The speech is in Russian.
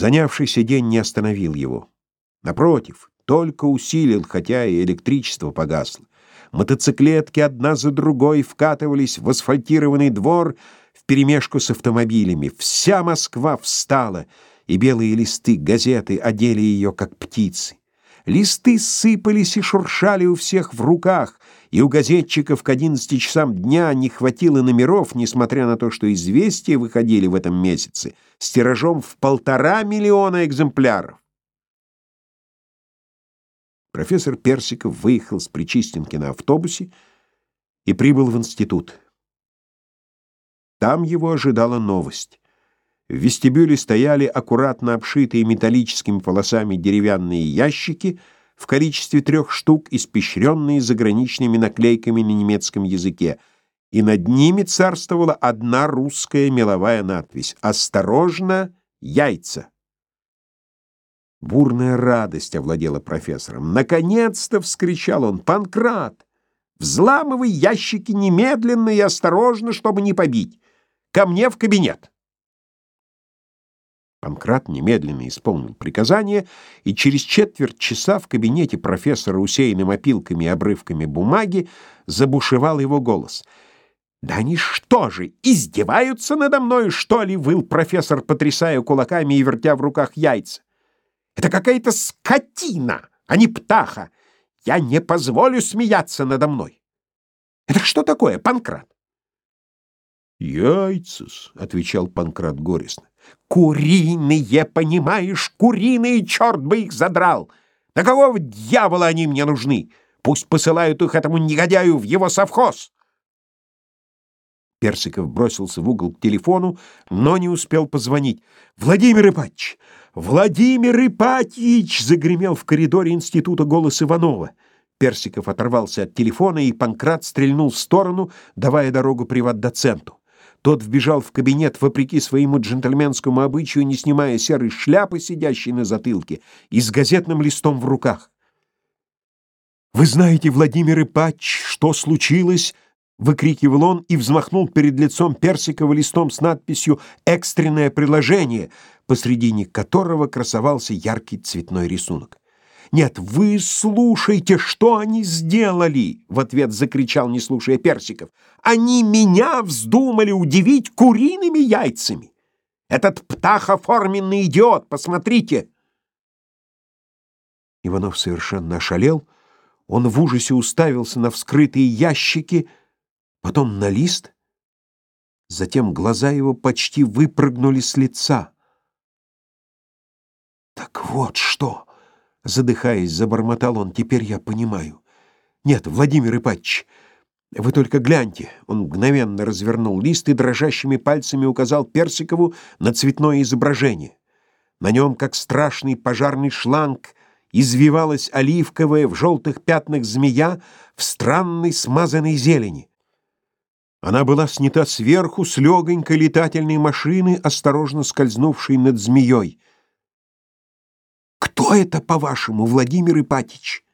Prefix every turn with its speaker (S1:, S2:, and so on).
S1: Занявшийся день не остановил его. Напротив, только усилил, хотя и электричество погасло. Мотоциклетки одна за другой вкатывались в асфальтированный двор вперемешку с автомобилями. Вся Москва встала, и белые листы газеты одели ее, как птицы. Листы сыпались и шуршали у всех в руках, и у газетчиков к одиннадцати часам дня не хватило номеров, несмотря на то, что известия выходили в этом месяце с тиражом в полтора миллиона экземпляров. Профессор Персиков выехал с Причистенки на автобусе и прибыл в институт. Там его ожидала новость. В вестибюле стояли аккуратно обшитые металлическими полосами деревянные ящики в количестве трех штук, испещренные заграничными наклейками на немецком языке, и над ними царствовала одна русская меловая надпись «Осторожно, яйца!». Бурная радость овладела профессором. «Наконец-то!» — вскричал он. «Панкрат! Взламывай ящики немедленно и осторожно, чтобы не побить! Ко мне в кабинет!» Панкрат немедленно исполнил приказание, и через четверть часа в кабинете профессора, усеянным опилками и обрывками бумаги, забушевал его голос. «Да они что же, издеваются надо мной, что ли?» — выл профессор, потрясая кулаками и вертя в руках яйца. Это какая-то скотина, а не птаха. Я не позволю смеяться надо мной. Это что такое, Панкрат?
S2: Яйца, отвечал Панкрат горестно.
S1: Куриные, понимаешь, куриные, черт бы их задрал. На кого дьявола они мне нужны? Пусть посылают их этому негодяю в его совхоз. Персиков бросился в угол к телефону, но не успел позвонить. «Владимир Ипатьевич! Владимир Ипатьевич!» — загремел в коридоре института голос Иванова. Персиков оторвался от телефона, и Панкрат стрельнул в сторону, давая дорогу приват-доценту. Тот вбежал в кабинет, вопреки своему джентльменскому обычаю, не снимая серой шляпы, сидящей на затылке, и с газетным листом в руках. «Вы знаете, Владимир Ипатьевич, что случилось?» выкрикивал он и взмахнул перед лицом Персикова листом с надписью «Экстренное приложение», посредине которого красовался яркий цветной рисунок. «Нет, вы слушайте, что они сделали!» — в ответ закричал, не слушая Персиков. «Они меня вздумали удивить куриными яйцами! Этот птахоформенный идиот, посмотрите!» Иванов совершенно ошалел. Он в ужасе уставился на вскрытые ящики — потом на лист, затем глаза его почти выпрыгнули с лица. «Так вот что!» — задыхаясь, забормотал он. «Теперь я понимаю. Нет, Владимир Ипатьевич, вы только гляньте!» Он мгновенно развернул лист и дрожащими пальцами указал Персикову на цветное изображение. На нем, как страшный пожарный шланг, извивалась оливковая в желтых пятнах змея в странной смазанной зелени. Она была снята сверху с легонькой летательной машины, осторожно скользнувшей над змеей. «Кто это, по-вашему, Владимир Ипатич?»